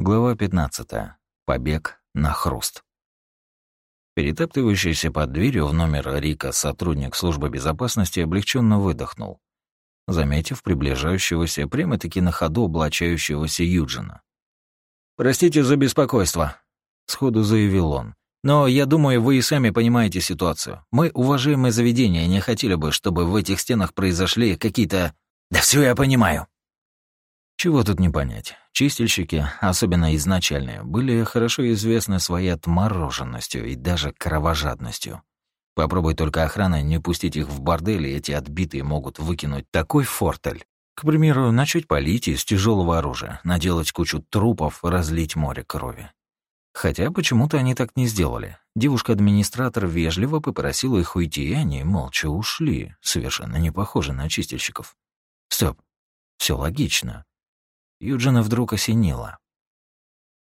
Глава 15. Побег на хруст. Перетаптывающийся под дверью в номер Рика сотрудник службы безопасности облегченно выдохнул, заметив приближающегося прямо-таки на ходу облачающегося Юджина. «Простите за беспокойство», — сходу заявил он. «Но я думаю, вы и сами понимаете ситуацию. Мы, уважаемые заведения, не хотели бы, чтобы в этих стенах произошли какие-то...» «Да все я понимаю», чего тут не понять. Чистильщики, особенно изначальные, были хорошо известны своей отмороженностью и даже кровожадностью. Попробуй только охрана не пустить их в бордель, эти отбитые могут выкинуть такой фортель. К примеру, начать полить из тяжелого оружия, наделать кучу трупов, разлить море крови. Хотя почему-то они так не сделали. Девушка-администратор вежливо попросила их уйти, и они молча ушли, совершенно не похожи на чистильщиков. Стоп. Все логично. Юджина вдруг осенило.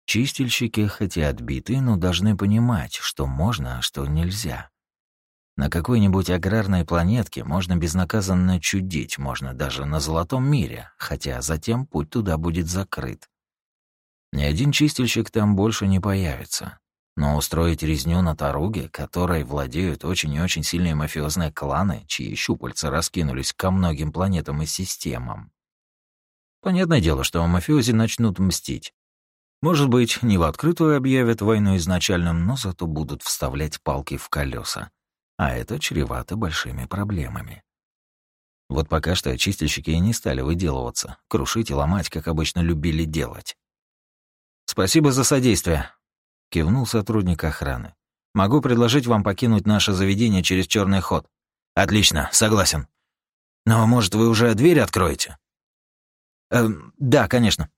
Чистильщики, хотя отбиты, но должны понимать, что можно, а что нельзя. На какой-нибудь аграрной планетке можно безнаказанно чудить, можно даже на Золотом мире, хотя затем путь туда будет закрыт. Ни один чистильщик там больше не появится. Но устроить резню на Таруге, которой владеют очень и очень сильные мафиозные кланы, чьи щупальца раскинулись ко многим планетам и системам, Понятное дело, что мафиози начнут мстить. Может быть, не в открытую объявят войну изначально, но зато будут вставлять палки в колеса. А это чревато большими проблемами. Вот пока что чистильщики и не стали выделываться, крушить и ломать, как обычно любили делать. «Спасибо за содействие», — кивнул сотрудник охраны. «Могу предложить вам покинуть наше заведение через черный ход». «Отлично, согласен. Но, может, вы уже дверь откроете?» Эм, да, конечно.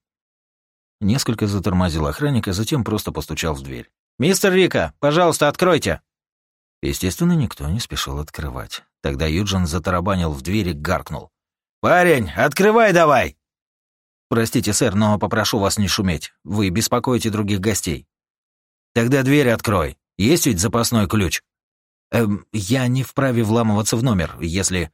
Несколько затормозил охранника, затем просто постучал в дверь. «Мистер Рика, пожалуйста, откройте!» Естественно, никто не спешил открывать. Тогда Юджин затарабанил в дверь и гаркнул. «Парень, открывай давай!» «Простите, сэр, но попрошу вас не шуметь. Вы беспокоите других гостей». «Тогда дверь открой. Есть ведь запасной ключ?» «Эм, я не вправе вламываться в номер, если...»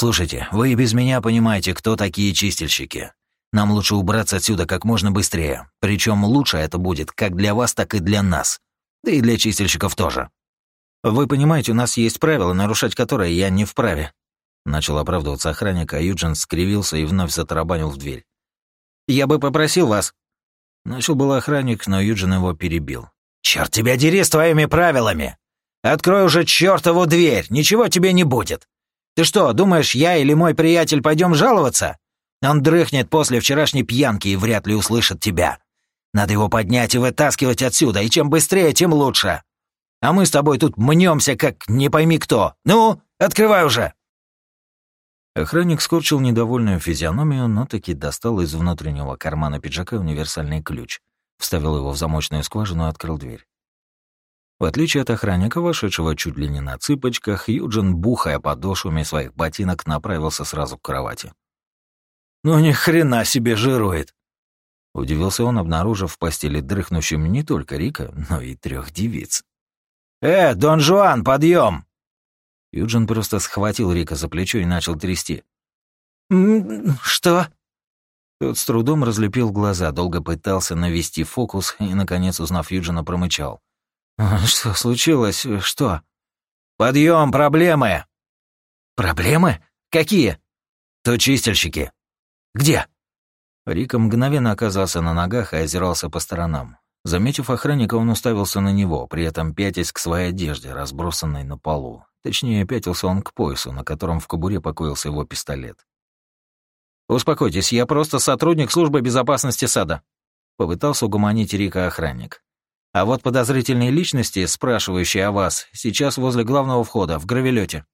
«Слушайте, вы и без меня понимаете, кто такие чистильщики. Нам лучше убраться отсюда как можно быстрее. Причем лучше это будет как для вас, так и для нас. Да и для чистильщиков тоже. Вы понимаете, у нас есть правила, нарушать которые я не вправе». Начал оправдываться охранник, а Юджин скривился и вновь затарабанил в дверь. «Я бы попросил вас...» Начал был охранник, но Юджин его перебил. «Черт тебя дери с твоими правилами! Открой уже чертову дверь, ничего тебе не будет! Ты что, думаешь, я или мой приятель пойдем жаловаться? Он дрыхнет после вчерашней пьянки и вряд ли услышит тебя. Надо его поднять и вытаскивать отсюда, и чем быстрее, тем лучше. А мы с тобой тут мнемся, как не пойми кто. Ну, открывай уже!» Охранник скорчил недовольную физиономию, но таки достал из внутреннего кармана пиджака универсальный ключ, вставил его в замочную скважину и открыл дверь. В отличие от охранника, вошедшего чуть ли не на цыпочках, Юджин, бухая подошвами своих ботинок, направился сразу к кровати. «Ну ни хрена себе жирует!» Удивился он, обнаружив в постели дрыхнущим не только Рика, но и трех девиц. «Э, Дон Жуан, подъем!» Юджин просто схватил Рика за плечо и начал трясти. «Что?» Тот с трудом разлепил глаза, долго пытался навести фокус и, наконец, узнав Юджина, промычал. «Что случилось? Что?» «Подъем, проблемы!» «Проблемы? Какие?» «То чистильщики». «Где?» Рика мгновенно оказался на ногах и озирался по сторонам. Заметив охранника, он уставился на него, при этом пятясь к своей одежде, разбросанной на полу. Точнее, пятился он к поясу, на котором в кобуре покоился его пистолет. «Успокойтесь, я просто сотрудник службы безопасности сада», — попытался угомонить Рика охранник. А вот подозрительные личности, спрашивающие о вас, сейчас возле главного входа, в гравелете.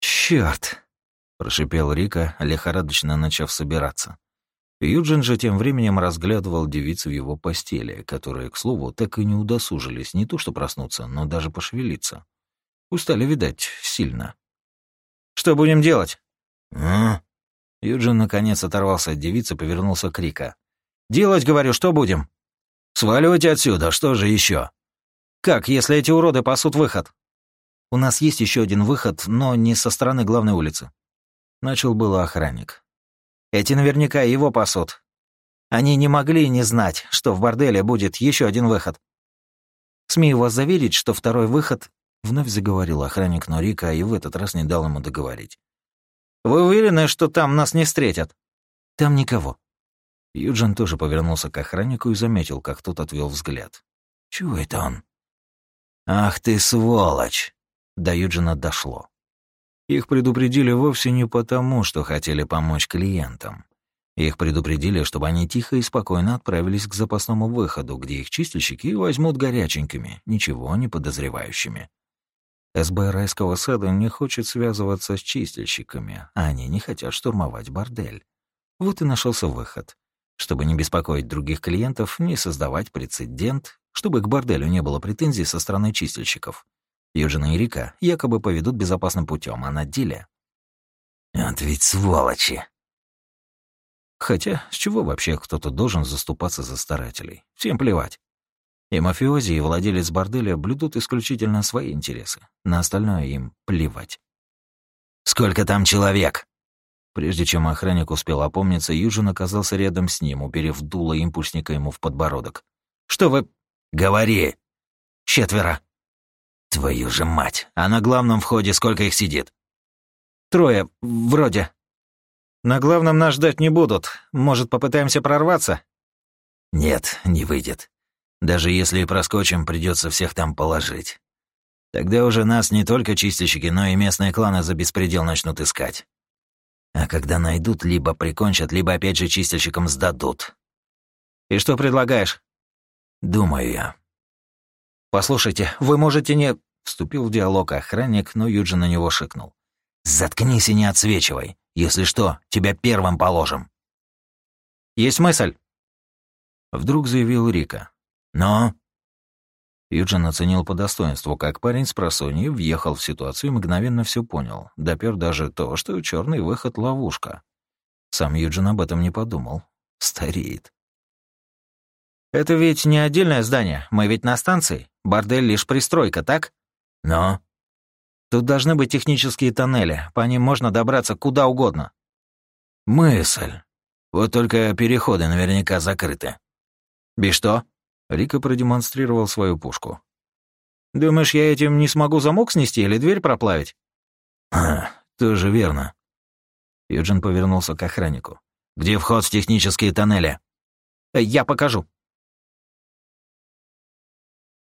«Чёрт!» — прошипел Рика, лихорадочно начав собираться. Юджин же тем временем разглядывал девицу в его постели, которые, к слову, так и не удосужились не то что проснуться, но даже пошевелиться. Устали, видать, сильно. «Что будем делать?» «А?» Юджин наконец оторвался от девицы, повернулся к Рика. «Делать, говорю, что будем?» Сваливайте отсюда, что же еще? Как, если эти уроды пасут выход? У нас есть еще один выход, но не со стороны главной улицы. Начал было охранник. Эти наверняка его пасут. Они не могли не знать, что в борделе будет еще один выход. Смею вас заверить, что второй выход Вновь заговорил охранник Норика и в этот раз не дал ему договорить. «Вы уверены, что там нас не встретят?» «Там никого». Юджин тоже повернулся к охраннику и заметил, как тот отвел взгляд. «Чего это он?» «Ах ты сволочь!» До Юджина дошло. Их предупредили вовсе не потому, что хотели помочь клиентам. Их предупредили, чтобы они тихо и спокойно отправились к запасному выходу, где их чистильщики возьмут горяченькими, ничего не подозревающими. СБ райского сада не хочет связываться с чистильщиками, а они не хотят штурмовать бордель. Вот и нашелся выход. Чтобы не беспокоить других клиентов, не создавать прецедент, чтобы к борделю не было претензий со стороны чистильщиков. Юджина и Рика якобы поведут безопасным путем, а на деле... «Вот ведь сволочи!» Хотя, с чего вообще кто-то должен заступаться за старателей? Всем плевать. И мафиози, и владелец борделя блюдут исключительно свои интересы. На остальное им плевать. «Сколько там человек?» Прежде чем охранник успел опомниться, Юджин оказался рядом с ним, уперев дуло импульсника ему в подбородок. «Что вы...» «Говори!» «Четверо». «Твою же мать! А на главном входе сколько их сидит?» «Трое, вроде». «На главном нас ждать не будут. Может, попытаемся прорваться?» «Нет, не выйдет. Даже если и проскочим, придется всех там положить. Тогда уже нас не только чистильщики, но и местные кланы за беспредел начнут искать. А когда найдут, либо прикончат, либо опять же чистильщикам сдадут. И что предлагаешь? Думаю я. Послушайте, вы можете не... Вступил в диалог охранник, но Юджин на него шикнул. «Заткнись и не отсвечивай. Если что, тебя первым положим». «Есть мысль?» Вдруг заявил Рика. «Но...» Юджин оценил по достоинству, как парень с просонья въехал в ситуацию и мгновенно все понял, допер даже то, что черный выход — ловушка. Сам Юджин об этом не подумал. Стареет. «Это ведь не отдельное здание, мы ведь на станции. Бордель — лишь пристройка, так?» «Но...» «Тут должны быть технические тоннели, по ним можно добраться куда угодно». «Мысль. Вот только переходы наверняка закрыты». «Би что?» Рика продемонстрировал свою пушку. «Думаешь, я этим не смогу замок снести или дверь проплавить?» «А, тоже верно». Юджин повернулся к охраннику. «Где вход в технические тоннели?» «Я покажу».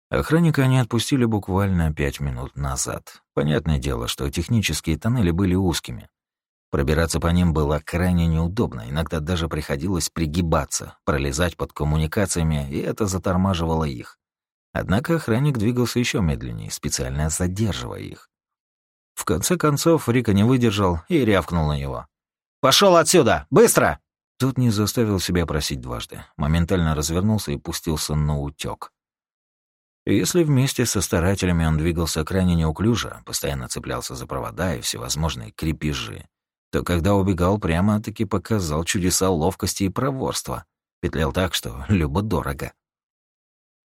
Охранника они отпустили буквально пять минут назад. Понятное дело, что технические тоннели были узкими. Пробираться по ним было крайне неудобно, иногда даже приходилось пригибаться, пролезать под коммуникациями, и это затормаживало их. Однако охранник двигался еще медленнее, специально задерживая их. В конце концов, Рика не выдержал и рявкнул на него. «Пошел отсюда! Быстро!» Тут не заставил себя просить дважды. Моментально развернулся и пустился на утёк. Если вместе со старателями он двигался крайне неуклюже, постоянно цеплялся за провода и всевозможные крепежи, то когда убегал, прямо-таки показал чудеса ловкости и проворства. Петлял так, что любо-дорого.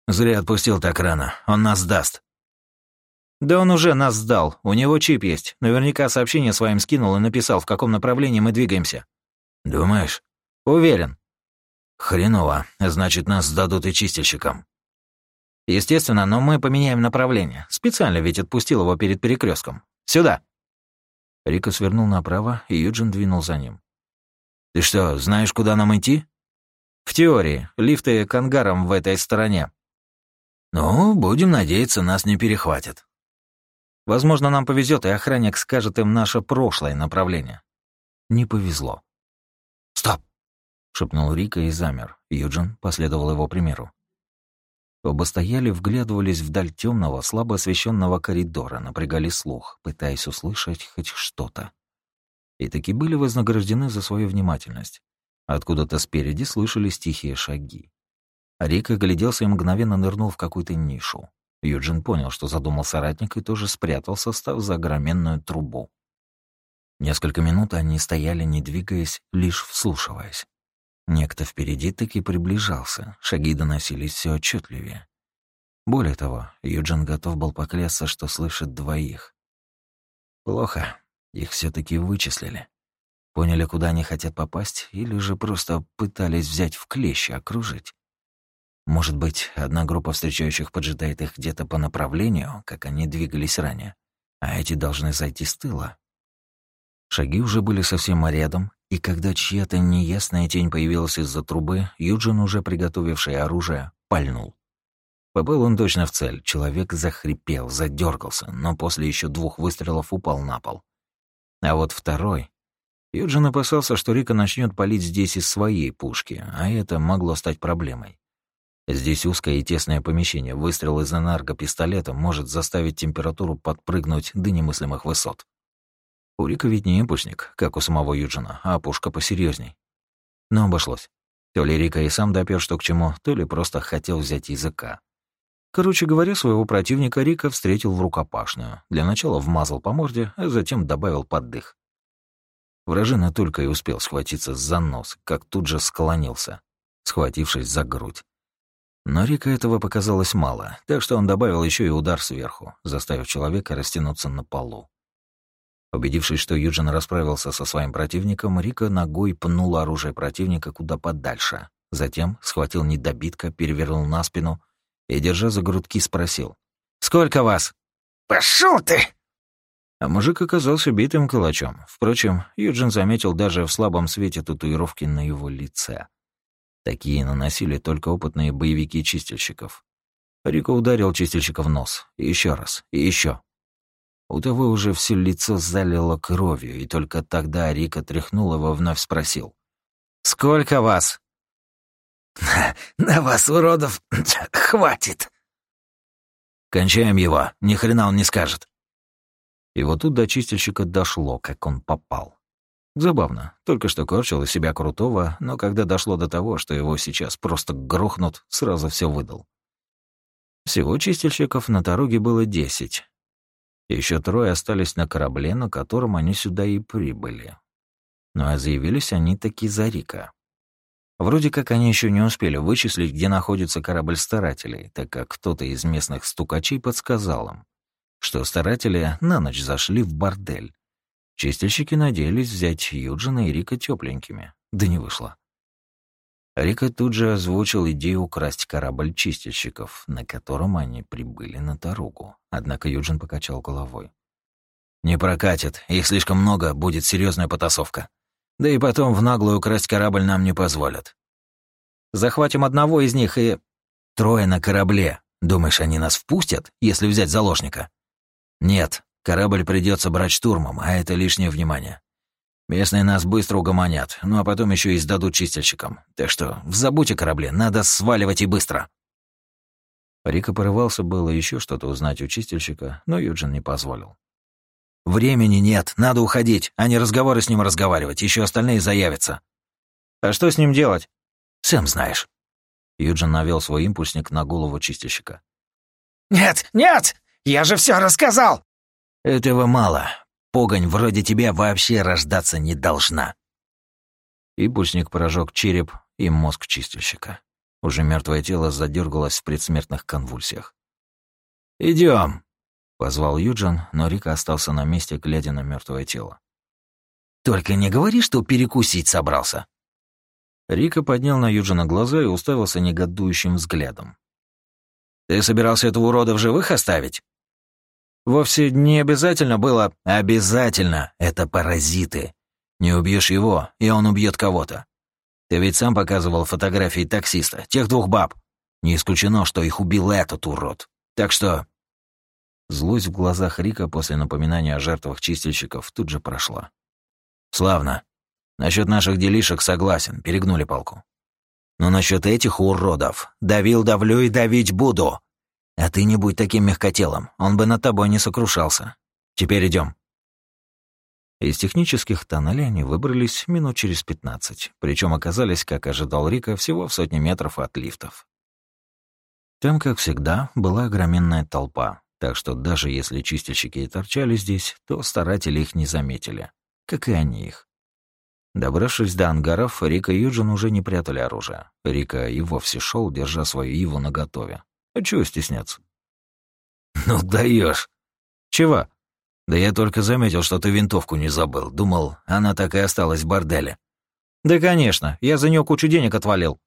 «Зря отпустил так рано. Он нас сдаст». «Да он уже нас сдал. У него чип есть. Наверняка сообщение своим скинул и написал, в каком направлении мы двигаемся». «Думаешь?» «Уверен». «Хреново. Значит, нас сдадут и чистильщикам». «Естественно, но мы поменяем направление. Специально ведь отпустил его перед перекрестком. Сюда!» Рика свернул направо, и Юджин двинул за ним. «Ты что, знаешь, куда нам идти?» «В теории. Лифты к ангарам в этой стороне». «Ну, будем надеяться, нас не перехватят». «Возможно, нам повезет, и охранник скажет им наше прошлое направление». Не повезло. «Стоп!» — шепнул Рика и замер. Юджин последовал его примеру. Оба стояли, вглядывались вдаль темного, слабо освещенного коридора, напрягали слух, пытаясь услышать хоть что-то. И таки были вознаграждены за свою внимательность. Откуда-то спереди слышались тихие шаги. Рик огляделся и мгновенно нырнул в какую-то нишу. Юджин понял, что задумал соратник, и тоже спрятался, став за огроменную трубу. Несколько минут они стояли, не двигаясь, лишь вслушиваясь. Некто впереди таки приближался, шаги доносились все отчетливее. Более того, Юджин готов был поклясться, что слышит двоих. Плохо, их все таки вычислили. Поняли, куда они хотят попасть, или же просто пытались взять в клещи, окружить? Может быть, одна группа встречающих поджидает их где-то по направлению, как они двигались ранее, а эти должны зайти с тыла. Шаги уже были совсем рядом, и когда чья-то неясная тень появилась из-за трубы, Юджин, уже приготовивший оружие, пальнул. Попал он точно в цель. Человек захрипел, задергался, но после еще двух выстрелов упал на пол. А вот второй... Юджин опасался, что Рика начнет палить здесь из своей пушки, а это могло стать проблемой. Здесь узкое и тесное помещение. Выстрел из энергопистолета может заставить температуру подпрыгнуть до немыслимых высот. У Рика ведь не импульсник, как у самого Юджина, а пушка посерьезней. Но обошлось. То ли Рика и сам допер, что к чему, то ли просто хотел взять языка. Короче говоря, своего противника Рика встретил в рукопашную. Для начала вмазал по морде, а затем добавил поддых. Вражина только и успел схватиться за нос, как тут же склонился, схватившись за грудь. Но Рика этого показалось мало, так что он добавил еще и удар сверху, заставив человека растянуться на полу. Убедившись, что Юджин расправился со своим противником, Рика ногой пнул оружие противника куда подальше. Затем схватил недобитка, перевернул на спину и, держа за грудки, спросил. «Сколько вас?» «Пошел ты!» А мужик оказался битым калачом. Впрочем, Юджин заметил даже в слабом свете татуировки на его лице. Такие наносили только опытные боевики чистильщиков. Рико ударил чистильщика в нос. И еще раз. И еще. У того уже все лицо залило кровью, и только тогда Рика тряхнул его, вновь спросил. «Сколько вас?» «На вас, уродов, хватит!» «Кончаем его, ни хрена он не скажет». И вот тут до чистильщика дошло, как он попал. Забавно. Только что корчил из себя крутого, но когда дошло до того, что его сейчас просто грохнут, сразу все выдал. Всего чистильщиков на дороге было десять. Еще трое остались на корабле, на котором они сюда и прибыли. Ну а заявились они таки за Рика. Вроде как они еще не успели вычислить, где находится корабль старателей, так как кто-то из местных стукачей подсказал им, что старатели на ночь зашли в бордель, Чистильщики надеялись взять Юджина и Рика тепленькими, да не вышло. Рика тут же озвучил идею украсть корабль чистильщиков, на котором они прибыли на Таругу. Однако Юджин покачал головой. «Не прокатит. Их слишком много, будет серьезная потасовка. Да и потом в наглую украсть корабль нам не позволят. Захватим одного из них и... Трое на корабле. Думаешь, они нас впустят, если взять заложника? Нет, Корабль придется брать штурмом, а это лишнее внимание. Местные нас быстро угомонят, ну а потом еще и сдадут чистильщикам. Так что забудь о корабле, надо сваливать и быстро. Рика порывался было еще что-то узнать у чистильщика, но Юджин не позволил. «Времени нет, надо уходить, а не разговоры с ним разговаривать, еще остальные заявятся». «А что с ним делать?» «Сам знаешь». Юджин навел свой импульсник на голову чистильщика. «Нет, нет! Я же все рассказал!» Этого мало. Погонь вроде тебя вообще рождаться не должна. Импульсник прожег череп и мозг чистильщика. Уже мертвое тело задергалось в предсмертных конвульсиях. Идем, позвал Юджин, но Рика остался на месте, глядя на мертвое тело. «Только не говори, что перекусить собрался!» Рика поднял на Юджина глаза и уставился негодующим взглядом. «Ты собирался этого урода в живых оставить?» Вовсе не обязательно было «обязательно». Это паразиты. Не убьешь его, и он убьет кого-то. Ты ведь сам показывал фотографии таксиста, тех двух баб. Не исключено, что их убил этот урод. Так что... Злость в глазах Рика после напоминания о жертвах чистильщиков тут же прошла. «Славно. Насчет наших делишек согласен, перегнули палку. Но насчет этих уродов давил, давлю и давить буду. А ты не будь таким мягкотелым, он бы над тобой не сокрушался. Теперь идем. Из технических тоннелей они выбрались минут через пятнадцать, причем оказались, как ожидал Рика, всего в сотни метров от лифтов. Там, как всегда, была огроменная толпа, так что даже если чистильщики и торчали здесь, то старатели их не заметили, как и они их. Добравшись до ангаров, Рика и Юджин уже не прятали оружие. Рика и вовсе шел, держа свою Иву наготове. А чего стесняться? Ну даешь. Чего? Да я только заметил, что ты винтовку не забыл. Думал, она так и осталась в борделе. Да, конечно, я за нее кучу денег отвалил.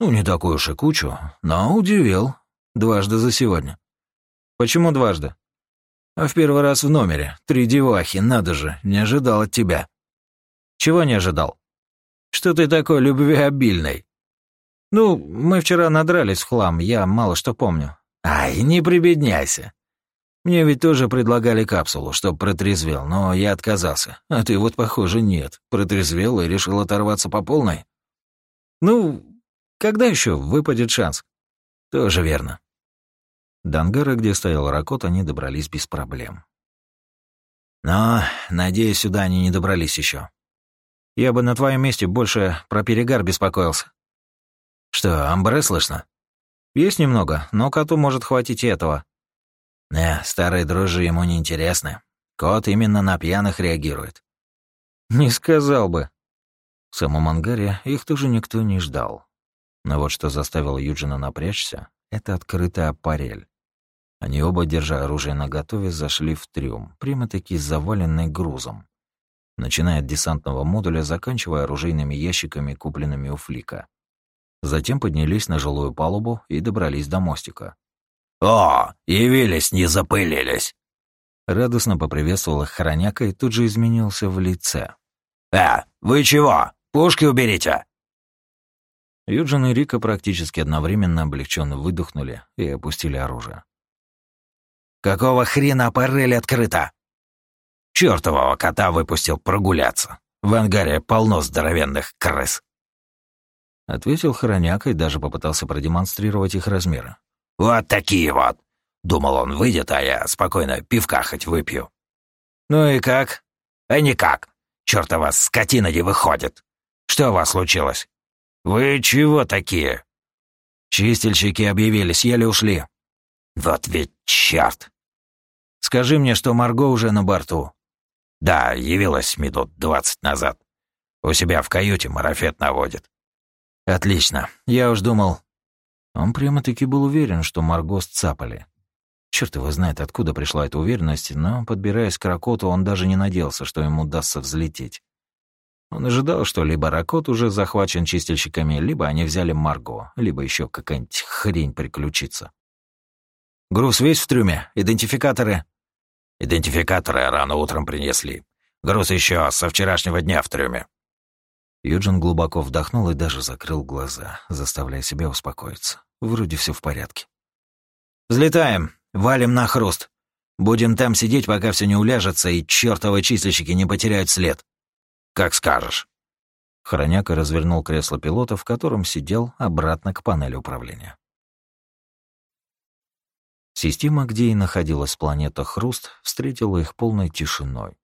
Ну, не такую уж и кучу, но удивил. Дважды за сегодня. Почему дважды? А в первый раз в номере. Три девахи, надо же, не ожидал от тебя. Чего не ожидал? Что ты такой любвеобильный? Ну, мы вчера надрались в хлам, я мало что помню. Ай, не прибедняйся. Мне ведь тоже предлагали капсулу, чтоб протрезвел, но я отказался. А ты вот, похоже, нет. Протрезвел и решил оторваться по полной? Ну, когда еще выпадет шанс? Тоже верно. До ангара, где стоял Ракот, они добрались без проблем. Но, надеюсь, сюда они не добрались еще. Я бы на твоем месте больше про перегар беспокоился. Что, амбре слышно? Есть немного, но коту может хватить и этого. Не, старые дрожжи ему не интересны. Кот именно на пьяных реагирует. Не сказал бы. В самом ангаре их тоже никто не ждал. Но вот что заставило Юджина напрячься, это открытая аппарель. Они оба, держа оружие наготове, зашли в трюм, прямо-таки заваленный грузом. Начиная от десантного модуля, заканчивая оружейными ящиками, купленными у Флика. Затем поднялись на жилую палубу и добрались до мостика. «О, явились, не запылились!» Радостно поприветствовал их хороняка и тут же изменился в лице. «Э, вы чего? Пушки уберите!» Юджин и Рика практически одновременно облегченно выдохнули и опустили оружие. «Какого хрена аппарель открыта?» «Чёртового кота выпустил прогуляться. В ангаре полно здоровенных крыс». Ответил хороняк и даже попытался продемонстрировать их размеры. «Вот такие вот!» Думал, он выйдет, а я спокойно пивка хоть выпью. «Ну и как?» «А никак. Чёртова скотина не выходит. Что у вас случилось?» «Вы чего такие?» «Чистильщики объявились, еле ушли». «Вот ведь чёрт!» «Скажи мне, что Марго уже на борту». «Да, явилась минут двадцать назад. У себя в каюте марафет наводит». «Отлично. Я уж думал...» Он прямо-таки был уверен, что Марго сцапали. Черт его знает, откуда пришла эта уверенность, но, подбираясь к Ракоту, он даже не надеялся, что ему удастся взлететь. Он ожидал, что либо Ракот уже захвачен чистильщиками, либо они взяли Марго, либо еще какая-нибудь хрень приключится. «Груз весь в трюме? Идентификаторы?» «Идентификаторы рано утром принесли. Груз еще со вчерашнего дня в трюме». Юджин глубоко вдохнул и даже закрыл глаза, заставляя себя успокоиться. Вроде все в порядке. «Взлетаем! Валим на хруст! Будем там сидеть, пока все не уляжется, и чертовы чистильщики не потеряют след!» «Как скажешь!» Хроняка развернул кресло пилота, в котором сидел, обратно к панели управления. Система, где и находилась планета Хруст, встретила их полной тишиной.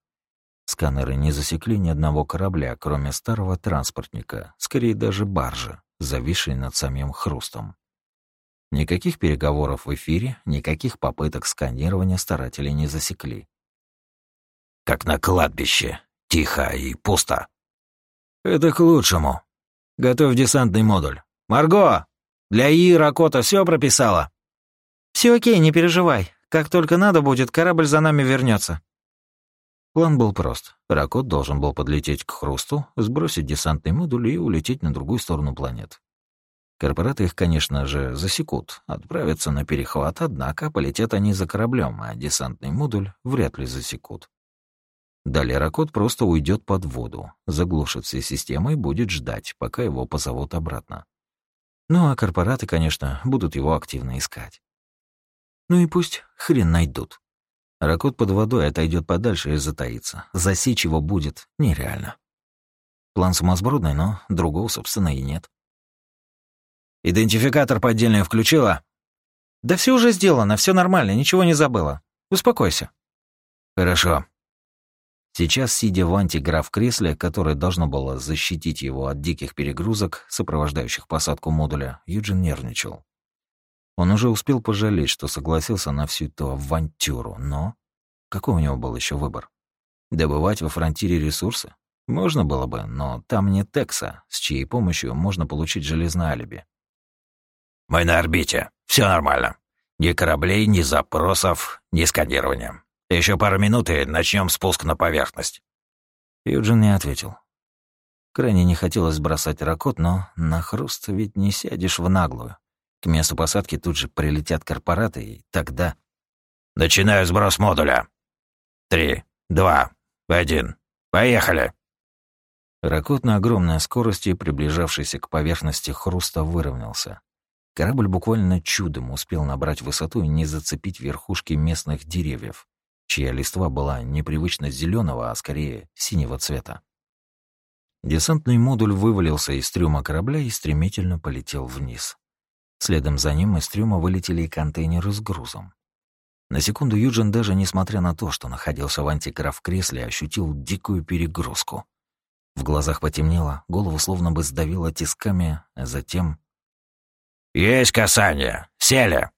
Сканеры не засекли ни одного корабля, кроме старого транспортника, скорее даже баржи, зависшей над самим хрустом. Никаких переговоров в эфире, никаких попыток сканирования старатели не засекли. «Как на кладбище. Тихо и пусто». «Это к лучшему. Готовь десантный модуль. Марго, для ИИ Ракота все прописала?» «Все окей, не переживай. Как только надо будет, корабль за нами вернется. План был прост. Ракот должен был подлететь к Хрусту, сбросить десантный модуль и улететь на другую сторону планет. Корпораты их, конечно же, засекут, отправятся на перехват, однако полетят они за кораблем, а десантный модуль вряд ли засекут. Далее Ракот просто уйдет под воду, заглушит все системы и будет ждать, пока его позовут обратно. Ну а корпораты, конечно, будут его активно искать. Ну и пусть хрен найдут. Ракот под водой отойдет подальше и затаится. Засечь его будет нереально. План сумасбродный, но другого, собственно, и нет. «Идентификатор поддельный включила?» «Да все уже сделано, все нормально, ничего не забыла. Успокойся». «Хорошо». Сейчас, сидя в антиграф-кресле, которое должно было защитить его от диких перегрузок, сопровождающих посадку модуля, Юджин нервничал. Он уже успел пожалеть, что согласился на всю эту авантюру, но какой у него был еще выбор? Добывать во фронтире ресурсы? Можно было бы, но там нет Текса, с чьей помощью можно получить железное алиби. «Мы на орбите. Все нормально. Ни кораблей, ни запросов, ни сканирования. Еще пару минут и начнем спуск на поверхность». Юджин не ответил. Крайне не хотелось бросать ракот, но на хруст ведь не сядешь в наглую. К месту посадки тут же прилетят корпораты, и тогда... «Начинаю сброс модуля. Три, два, один. Поехали!» Ракот на огромной скорости, приближавшийся к поверхности хруста, выровнялся. Корабль буквально чудом успел набрать высоту и не зацепить верхушки местных деревьев, чья листва была непривычно зеленого, а скорее синего цвета. Десантный модуль вывалился из трюма корабля и стремительно полетел вниз. Следом за ним из трюма вылетели и контейнеры с грузом. На секунду Юджин даже несмотря на то, что находился в антиграф кресле, ощутил дикую перегрузку. В глазах потемнело, голову словно бы сдавило тисками, а затем... «Есть касание! Сели!»